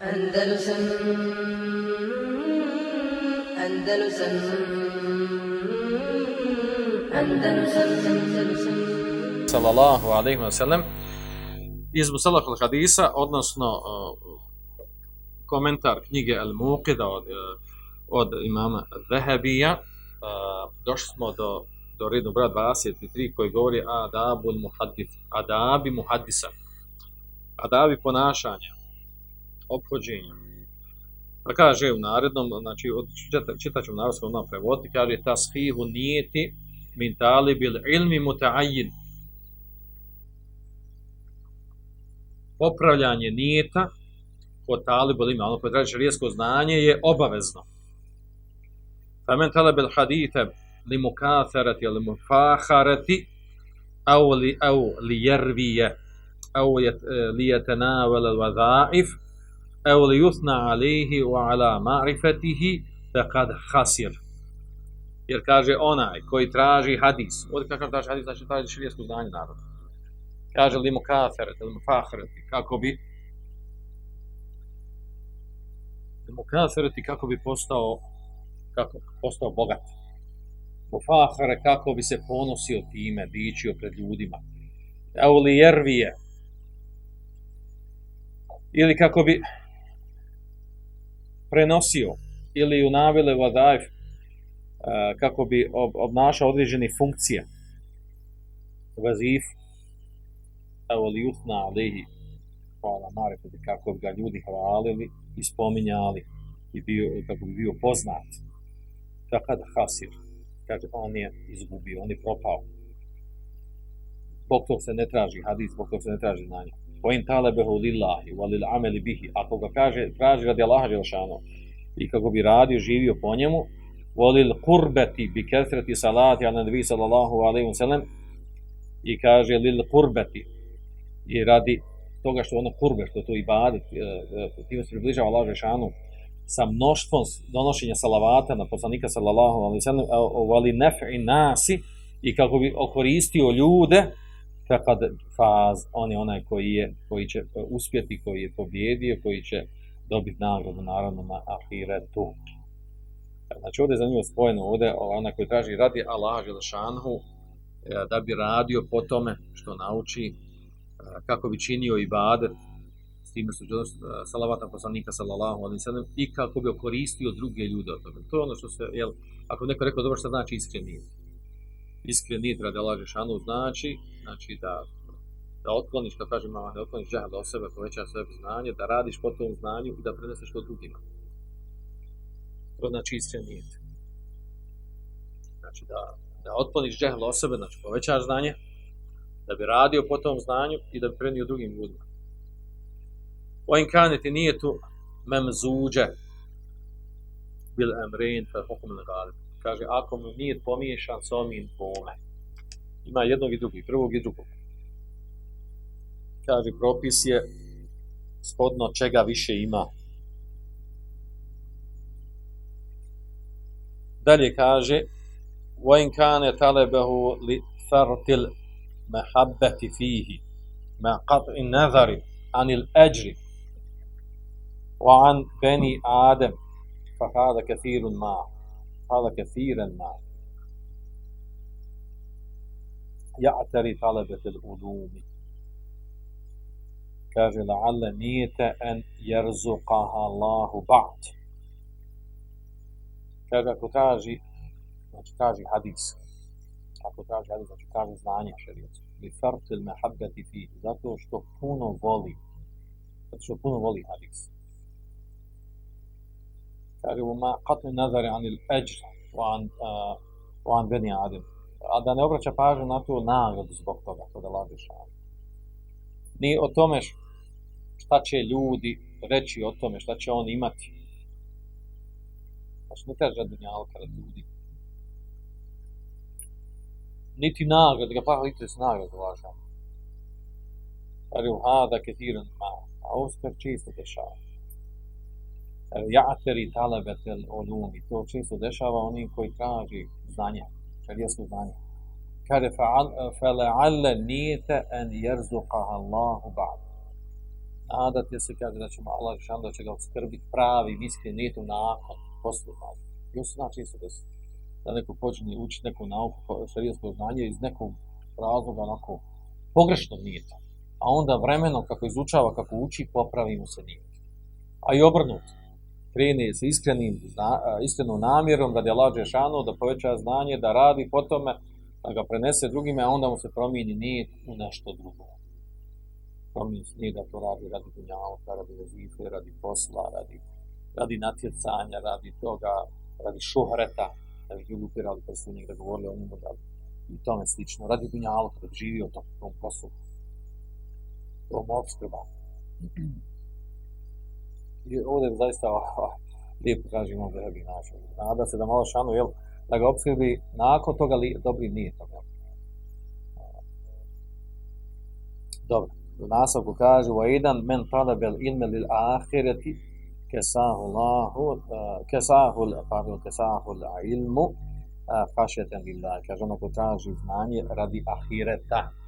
Andalusam Andalusam Andalusam Andalusam. Sallallahu alaihi wa sallam. Iz al-Hadisa, odnosno uh, komentar knjige Al-Muqida od, uh, od imama Vehabija, uh, došli smo do, do redu broja 23 koji govori adabul muhaddis, adabi muhaddisa, adabi ponašanja, obhođenja. Pa kaže u narednom, znači od, čita, čitat ću u narodskom nam prevoditi, kaže tashihu nijeti min talibil ilmi muta'ajin, popravljanje nijeta kod talibul ima, ono koje traži šarijesko znanje je obavezno. Famen talibul hadite li mukaferati ili mufaharati au li, au li jervije au li jetenavel al li yusna alihi wa ala ma'rifatihi kad hasir. Jer kaže onaj koji traži hadis, ovdje kakav traži hadis, znači traži širijesko znanje naroda kaže li mu kaferet, ili mu fahreti, kako bi li mu kafereti kako bi postao kako postao bogat. Mu fahre kako bi se ponosio time, dičio pred ljudima. Evo li jervije, ili kako bi prenosio, ili u navile vadajf, kako bi obnašao određene funkcije, vazifu, evo li jutna alihi hvala marifati kako bi ga ljudi hvalili i spominjali i bio, kako bi bio poznat. Kad hasir kaže on je izgubio, on je propao. Zbog tog se ne traži hadis, zbog tog se ne traži znanje in talebehu lillahi wa lil ameli bihi. Ako ga kaže, traži radi Allaha Đelšano i kako bi radio, živio po njemu volil kurbeti bi kethreti salati ala nabi sallallahu alaihi sallam. I kaže lil kurbeti i radi toga što ono kurbe, što to i badet, e, e, time se približava Allah Žešanu, sa mnoštvom donošenja salavata na poslanika sallallahu alaihi sallam, ali nef'i nasi, i kako bi okoristio ljude, kad faz, on je onaj koji, je, koji će uspjeti, koji je pobjedio, koji će dobiti nagradu, naravno, na ahiretu. Znači, ovdje je zanimljivo spojeno, ovdje onaj koji traži radi Allah Želešanhu, e, da bi radio po tome što nauči, kako bi činio ibadet, s time su salavata poslanika sallallahu alaihi sallam, i kako bi koristio druge ljude. To je ono što se, jel, ako neko rekao dobro što znači iskren nit. Iskren nit radi Allah Žešanu znači, znači da, da otkloniš, kao kaže mama, da otkloniš džahad od sebe, poveća sebe znanje, da radiš po tom znanju i da preneseš to drugima. To znači iskren nit. Znači da, da otkloniš džahad od sebe, znači povećaš znanje, da bi radio po tom znanju i da bi prenio drugim ljudima. O inkaneti nije tu memzuđe bil emrein fa hukum Kaže, ako mu nije pomiješan s ovim dvome. Ima jednog i drugog, prvog i drugog. Kaže, propis je shodno čega više ima. Dalje kaže, وَإِنْ كَانَ تَلَبَهُ لِفَرْتِلْ محبة فيه مع قطع النظر عن الأجر وعن بني آدم فهذا كثير ما هذا كثيرا ما يعتري طلبة الألوم كاف لعل نية أن يرزقها الله بعد. كاف كتاجي كتاجي حديث. كتاجي حديث كتاجي زنانية شريعة لفرط المحبة فيه. ذاته شتو كونو ولي شتو كونو ولي حديث. Kaže, ma qatni nazari anil eđr, wa an beni adim. A da ne obraća pažnju na tu nagradu zbog toga, kod Allah Žešanu. Ni o tome šta će ljudi reći o tome, šta će on imati. Znači, ne kaže dunjalka radi ljudi niti nagrad, ga pa interes nagrad važan. U hada ketiran ma, a ovo se često dešava. Ja'teri talabetel olumi, to često dešava onim koji traži znanje, šarijesko znanje. Kaže, fa'ale'alle nijete en jerzuqaha Allahu ba'd. nadati se, kaže da će mu Allah Žešanu da će ga obskrbiti pravim, iskrenim nakon posljednog. I se znači isto desiti. Da neko počne učiti neku nauku, šarijansko znanje iz nekog razloga onako pogrešno nijeta. A onda vremenom kako izučava, kako uči, popravi mu se nijet. A i obrnuto. Krene sa iskrenim, iskrenom namjerom da je Allah Žešanu, da poveća znanje, da radi po tome, da ga prenese drugime, a onda mu se promijeni nijet u nešto drugo. Promijeni se nije da to radi radi dunjavka, radi vezife, radi posla, radi, radi natjecanja, radi toga, radi šuhreta, da bi ljudi upirali prstu da govorili o njemu, da i tome slično, radi dunjavka, da bi živio tom, tom poslu, tom. I ovdje je zaista lijepo kaže imam vehebi način. Nada se da malo šanu, jel, da ga obskrbi nakon toga li, dobri nijetom. Dobro, u nastavku kaže وَإِدَنْ مَنْ طَلَبَ الْإِلْمَ لِلْآخِرَةِ كَسَاهُ اللَّهُ كَسَاهُ pardon, كَسَاهُ الْعِلْمُ خَشْيَةً لِلَّهِ kaže ono ko traži znanje radi ahireta.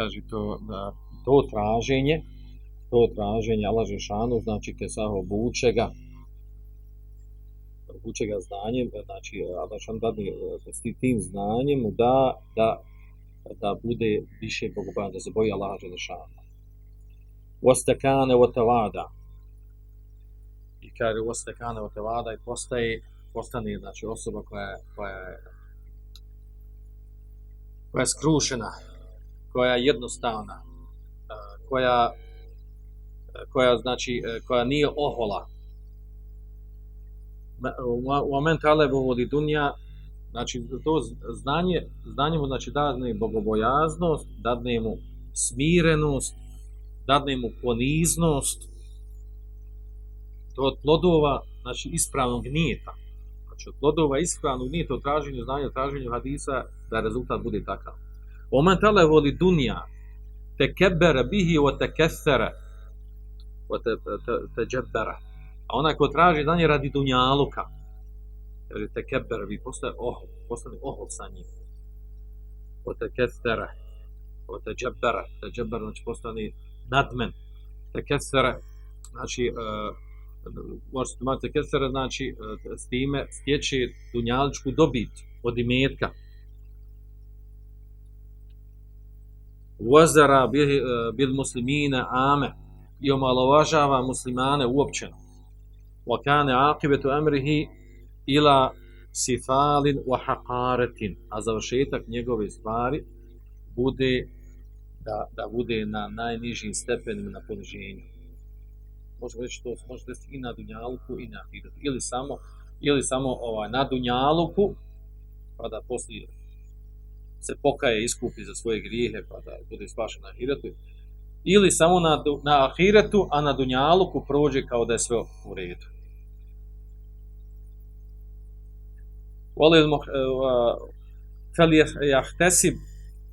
Kaže to, da, to traženje, to traženje Allah Žešanu, znači kesaho obuče ga, uče ga znanjem, znači Allah Žešanu dadne s tim znanjem da, da, da bude više bogobojan, da se boji Allah Žešanu. Wastakane wa tawada. I kaže wastakane wa tawada i postaje, postane znači osoba koja koja je, koja je skrušena, koja je jednostavna, koja, koja znači, koja nije ohola. U moment vodi dunja, znači to znanje, znanje mu znači dadne bogobojaznost, dadne mu smirenost, dadne mu poniznost, to od plodova, znači ispravnog nijeta. Znači od plodova ispravnog nijeta, od traženju znanja, traženju hadisa, da rezultat bude takav. Alebu vodi dunja, tekebere bihi o tekesere o te, te, teđebere. A onaj ko traži znanje radi dunjaluka, jer je tekebere, vi postaje ohol, postane ohol sa njim. O tekesere, o teđebere, teđebere znači postane nadmen. Tekesere, znači, uh, možete imati tekesere, znači, uh, s time stječe dunjaličku dobit od imetka. Wazara bil muslimina ame i omalovažava muslimane uopćeno. Wa kane akibetu emrihi ila sifalin wa haqaretin. A završetak njegove stvari bude da, da bude na najnižim stepenima na poniženju. Možemo reći to može desiti i na Dunjaluku i na Ahiretu. Ili samo, ili samo ovaj, na Dunjaluku, pa da poslije se pokaje, iskupi za svoje grijehe, pa da bude spašen na ahiretu, ili samo na, na ahiretu, a na dunjaluku prođe kao da je sve u redu. فليحتسب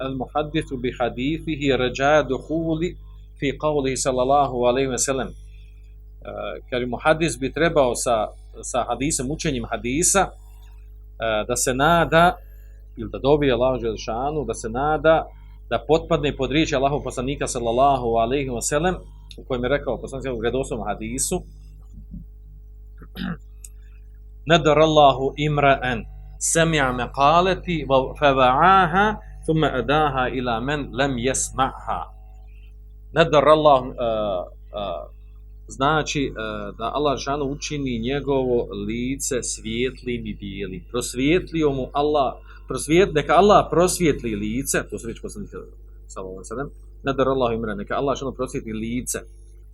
المحدث بحديثه رجاء دخول في قوله صلى الله عليه وسلم kaže muhadis bi trebao sa, sa hadisom, učenjem hadisa da se nada ili da dobije Allah Želšanu, da se nada da potpadne pod riječ Allahov poslanika sallallahu alaihi wa sallam, u kojem je rekao poslanik u redosnom hadisu, Nadar Allahu imra'an sami'a maqalati wa fawa'aha thumma adaha ila man lam yasma'ha. Nadar Allah uh, uh, znači uh, da Allah žanu učini njegovo lice svijetlim i bijelim. Prosvijetlio mu Allah prosvijet, neka Allah prosvijetli lice, to su riječi poslanika sallallahu alejhi nadar Allah imra, neka Allah što prosvijetli lice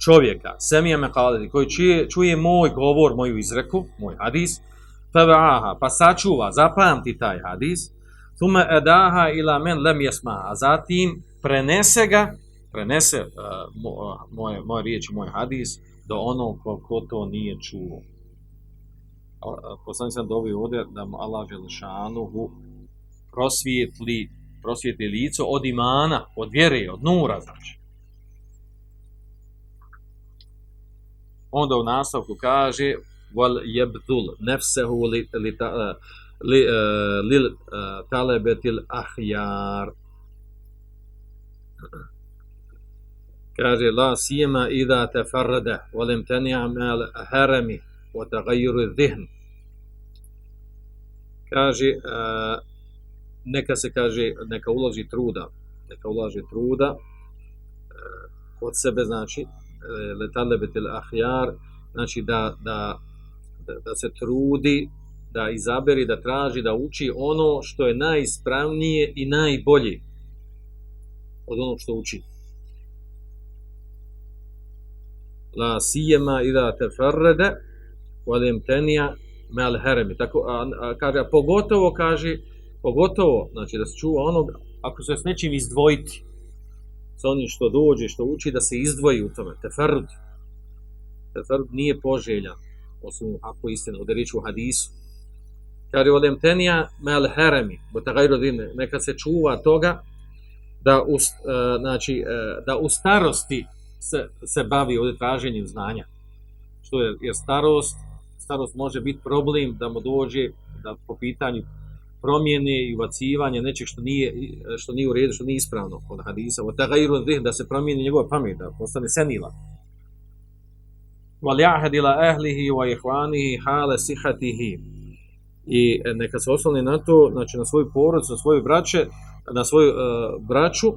čovjeka, semija me koji čuje, čuje moj govor, moju izreku, moj hadis, aha, pa sačuva, zapamti taj hadis, tume edaha ila men lem jesma, a zatim prenese ga, prenese uh, moje, moje riječi, moj hadis, do onog ko, ko to nije čuo. Poslanik sam dobio ovdje da mu Allah Želešanuhu prosvijetli, prosvijetli lico od imana, od vjere, od nura, znači. Onda u nastavku kaže wal yabdul nafsuhu li li, li, li, li talebetil ahjar Kaže, la sijema ida te farrade, volim tenija mel heremi, o tagajuru zihn. Kaže, e, neka se kaže, neka uloži truda, neka uloži truda e, od sebe, znači, e, letalebetil ahjar, znači da, da, da, se trudi, da izaberi, da traži, da uči ono što je najispravnije i najbolje od onog što uči. La sijema ida teferrede, valim tenija. Tako, a, a, kaže, a pogotovo, kaže, pogotovo, znači da se čuva onog, ako se s nečim izdvojiti, sa onim što dođe, što uči, da se izdvoji u tome. Teferrud. Teferrud nije poželjan, osim ako je istina, ovdje u hadisu. Kaže, valim tenija mel heremi, neka se čuva toga, da u, znači, da u starosti se, se bavi ovdje traženjem znanja. Što je, jer starost, starost može biti problem da mu dođe da po pitanju promjene i uvacivanja nečeg što nije, što nije u redu, što nije ispravno kod hadisa. Od da se promijeni njegova pamet, da postane senila. وَلْيَعْهَدِ إِلَا أَهْلِهِ وَإِحْوَانِهِ حَالَ سِحَتِهِ I neka se osloni na to, znači na svoju porodicu, na svoje braće, na svoju uh, braću, uh,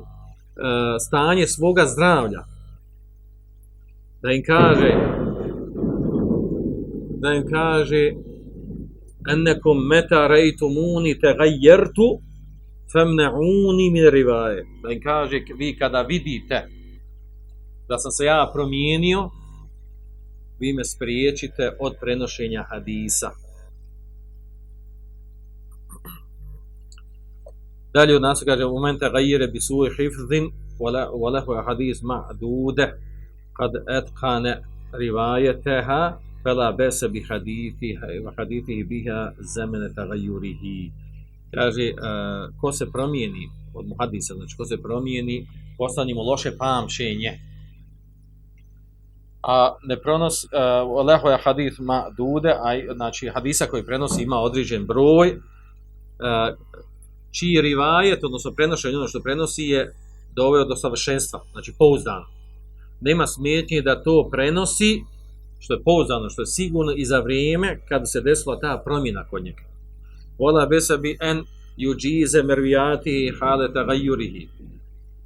stanje svoga zdravlja, da im kaže da im kaže ennekom meta rejtumuni te gajjertu femne'uni min rivaje da im kaže vi kada vidite da sam se ja promijenio vi me spriječite od prenošenja hadisa. Dalje od nas kaže u momente gajjere bi suhi hifzin wala hadis ma'dude. Kad etkane rivajeteha fela bese bi hadithihi biha zemene tagajurihi. Kaže, uh, ko se promijeni od muhadisa, znači ko se promijeni, postanimo loše pamćenje. A ne pronos, uh, leho je hadith ma dude, a znači hadisa koji prenosi ima određen broj, uh, čiji rivajet, odnosno prenošenje ono što prenosi je doveo do savršenstva, znači pouzdano nema smetnje da to prenosi, što je pouzdano, što je sigurno i za vrijeme kad se desila ta promjena kod njega. Vola besabi en yuđize mervijati haleta gajurihi.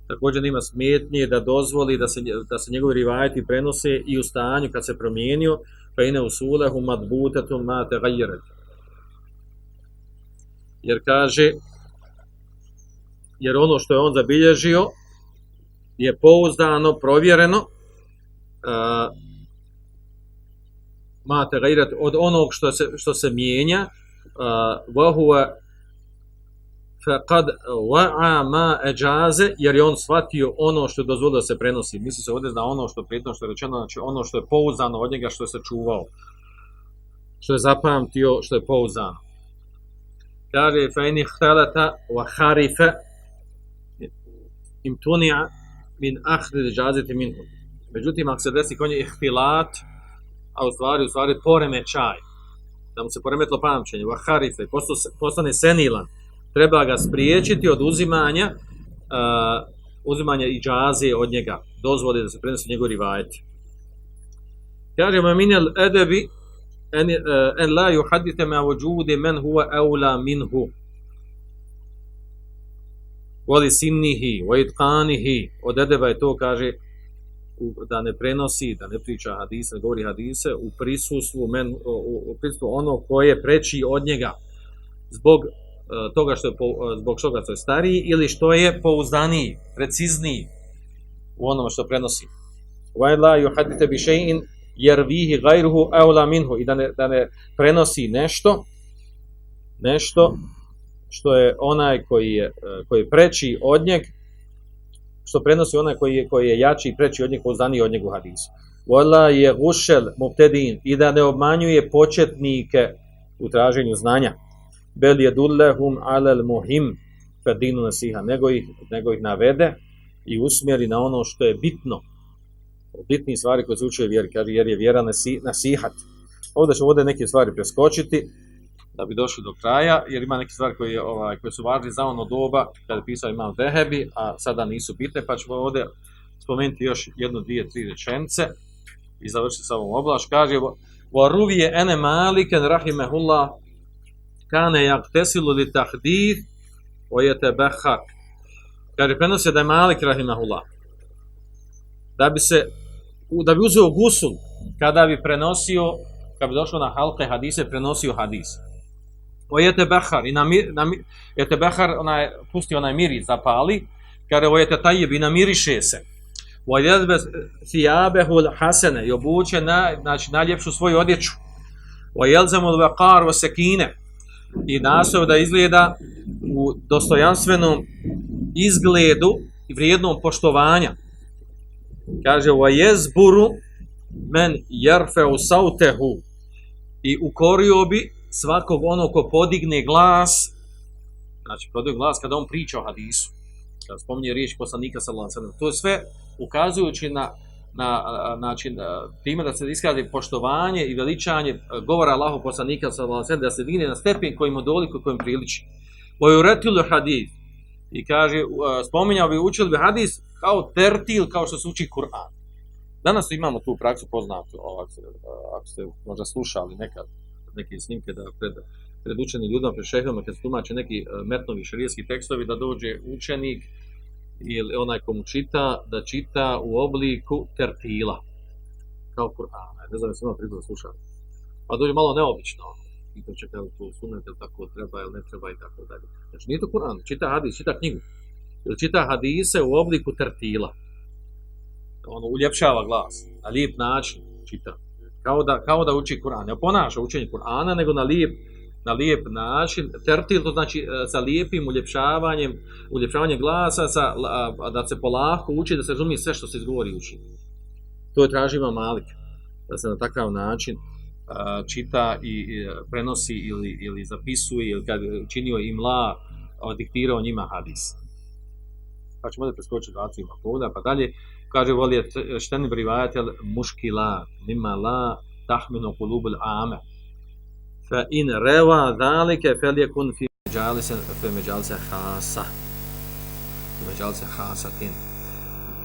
Također nema smetnje da dozvoli da se, da se njegovi rivajati prenose i u stanju kad se promijenio, pa ine usulehu madbutetu mate gajiret. Jer kaže, jer ono što je on zabilježio, je pouzdano, provjereno, uh, mate gairat od onog što se, što se mijenja, wa huwa faqad wa'a ma ajaze jer je on shvatio ono što je dozvolio da se prenosi. Misli se ovdje na ono što prijetno što je rečeno, znači ono što je pouzdano od njega, što je sačuvao. Što je zapamtio, što je pouzdano. Kaže, fa in ihtalata wa harifa imtunia min ahri džaziti minhu. Međutim, ako se desi konje ihtilat, a u stvari, u stvari poremećaj, da mu se poremetlo pamćenje, vaharife, postane senilan, treba ga spriječiti od uzimanja uh, uzimanja i džaze od njega, dozvoli da se prenosi njegov rivajeti. Kaže, ma minel edebi en, uh, en la juhadite me avođudi men huwa eula minhu. Voli simnihi, o itkanihi, od edeba je to, kaže, da ne prenosi, da ne priča hadise, ne govori hadise, u prisustvu, men, u, prisustvu ono koje preči od njega, zbog uh, toga što je, uh, zbog toga što je stariji, ili što je pouzdaniji, precizniji u onome što prenosi. Bi še'in, jer vihi gajruhu eula minhu, i da ne, da ne prenosi nešto, nešto, što je onaj koji je, koji preči od njeg, što prenosi onaj koji je, koji je jači i preči od njeg, poznaniji od njega u hadisu. Vola je gušel muhtedin i da ne obmanjuje početnike u traženju znanja. Bel je dullehum alel muhim fedinu nasiha, nego ih, nego ih navede i usmjeri na ono što je bitno. Bitni stvari koje se uče vjeri, jer je vjera nasihat. Ovdje ćemo ovdje neke stvari preskočiti, da bi došli do kraja, jer ima neke stvari koje, ovaj, koje su važne za ono doba, kada je pisao imam Vehebi, a sada nisu bitne, pa ćemo ovdje spomenuti još jednu, dvije, tri rečenice i završiti sa ovom oblaš. Kaže, varuvije ene maliken rahimehullah kane jaktesilu li tahdih ojete behak. Kaže, prenosi da je malik rahimehullah. Da bi se, da bi uzeo gusul kada bi prenosio, kada bi došlo na halke hadise, prenosio hadise ojete behar i na, na jete behar onaj, pusti onaj miris zapali kada ojete tajib i namiriše se ojedbe thijabehu hasene i obuče na, znači, najljepšu svoju odjeću. Ojelzemu vekar o sekine i nasao da izgleda u dostojanstvenom izgledu i vrijednom poštovanja. Kaže wa jezburu men jarfeu sautehu i ukorio bi svakog onog ko podigne glas znači podigne glas kada on priča o hadisu kada spominje riječ poslanika sallallahu alejhi to je sve ukazujući na na način time da se iskaže poštovanje i veličanje govora Allahu poslanika sallallahu da se digne na stepen koji mu doliko kojem priliči. Wa yuratilu hadith i kaže, spominjao bi, učili bi hadis kao tertil, kao što se uči Kur'an. Danas imamo tu praksu poznatu, ste, ako ste možda slušali nekad neke snimke da pred, pred učenim ljudima, pred šehama, kad se tumače neki e, metnovi šarijski tekstovi, da dođe učenik ili onaj komu čita, da čita u obliku tertila, kao Kur'ana. Ne znam, sam imao da slušali. Pa dođe malo neobično, i to će kada to sunet, tako treba ili ne treba i tako dalje. Znači nije to Kur'an, čita hadis, čita knjigu. Ili čita hadise u obliku tertila. Ono uljepšava glas, na lijep način čita. Kao da, kao da uči Kur'an. Ne ponaša učenje Kur'ana, nego na lijep, na lijep način. Tertil to znači e, sa lijepim uljepšavanjem, uljepšavanjem glasa, sa, da se polako uči, da se razumije sve što se izgovori uči. To je tražima Malik. Da se na takav način čita i prenosi ili, ili zapisuje ili kad činio imla, diktirao njima hadis. Pa ćemo da preskočiti dva ima povoda, pa dalje kaže voli šteni brivajatel muškila nima la tahminu kulubul ame fa in reva dalike fel je kun fi međalise fe međalise hasa međalise hasatin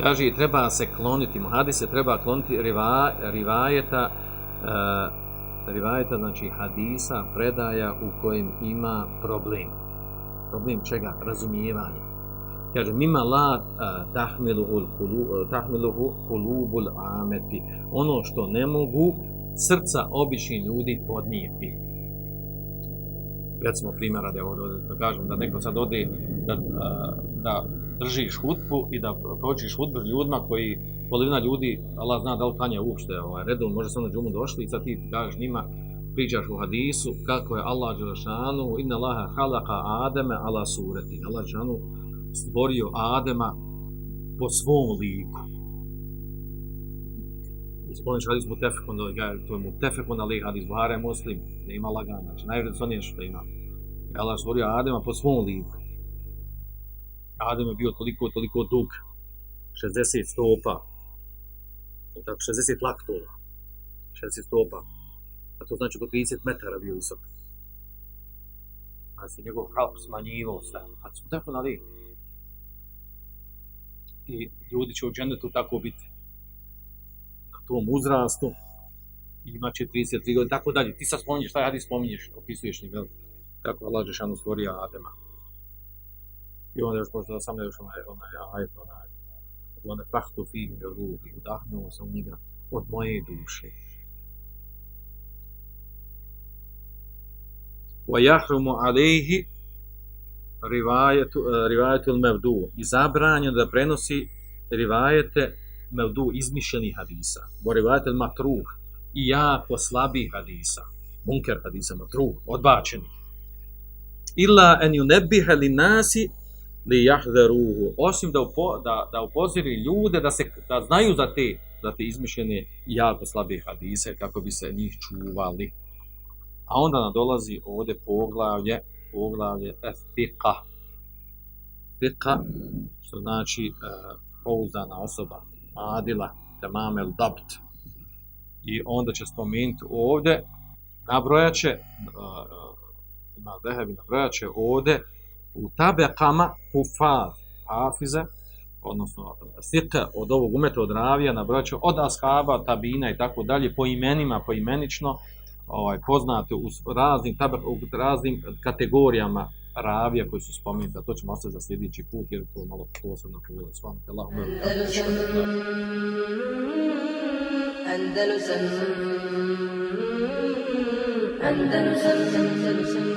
kaže treba se kloniti muhadise treba kloniti riva, rivajeta uh, rivajeta, znači hadisa, predaja u kojem ima problem. Problem čega? Razumijevanje. Kaže, mima la tahmiluhu kulubul ameti. Ono što ne mogu srca običnih ljudi podnijeti. Recimo primjera da, da kažem da neko sad ode da, da držiš hutbu i da pročiš hutbu ljudima koji polovina ljudi, Allah zna da li klanja uopšte ovaj, redom, može samo na džumu došli i sad ti kažeš njima, pričaš u hadisu kako je Allah Đelešanu inna Allaha halaka Ademe ala sureti. Allah Đelešanu stvorio Adema po svom liku. Spomniš hadis mutefekon, to je mutefekon ali hadis Buhare muslim, ne ima lagana, znači najvrednije što ima. Allah stvorio Adema po svom liku. Adem je bio toliko, toliko dug, 60 stopa, tako 60 laktova, 60 stopa, a to znači oko 30 metara bio visok. A se njegov halp smanjivao sve, a tako na I ljudi će u džennetu tako biti. Na tom uzrastu, imat će 33 godine, tako dalje. Ti sad spominješ, šta hadis spominješ, opisuješ njim, kako Allah Žešanu stvorio Adema. I onda još možda sam još onaj, onaj ajet, onaj, one fahtu fih mi ruh i udahnuo sam njega od moje duše. Wa jahrumu alejhi rivajetu, rivajetu mevdu. I zabranjeno da prenosi rivajete mevdu, izmišljeni hadisa. Wa rivajetu matruh. I jako slabi hadisa. Munker hadisa, matruh, odbačeni. Illa en yunebbiha li nasi li jahderuhu, osim da, upo, da, da upozori ljude da, se, da znaju za te, za te izmišljene jako slabe hadise kako bi se njih čuvali. A onda nam dolazi ovdje poglavlje, poglavlje efika. Fika, što znači e, pouzdana osoba, adila, temamel dabt. I onda će spomenuti ovdje, nabrojaće, e, ima Zehebi nabrajače ovdje u tabekama hufaz, hafize, odnosno sirka od ovog umeta od ravija nabrajače od ashaba, tabina i tako dalje, po imenima, po imenično, ovaj, poznate u s- raznim, tabak, u raznim kategorijama ravija koji su spomenuti, a to ćemo ostaviti za sljedeći put jer je to malo posebno bihamdika, Andalusam. Andalusam. Andalusam. Andalusam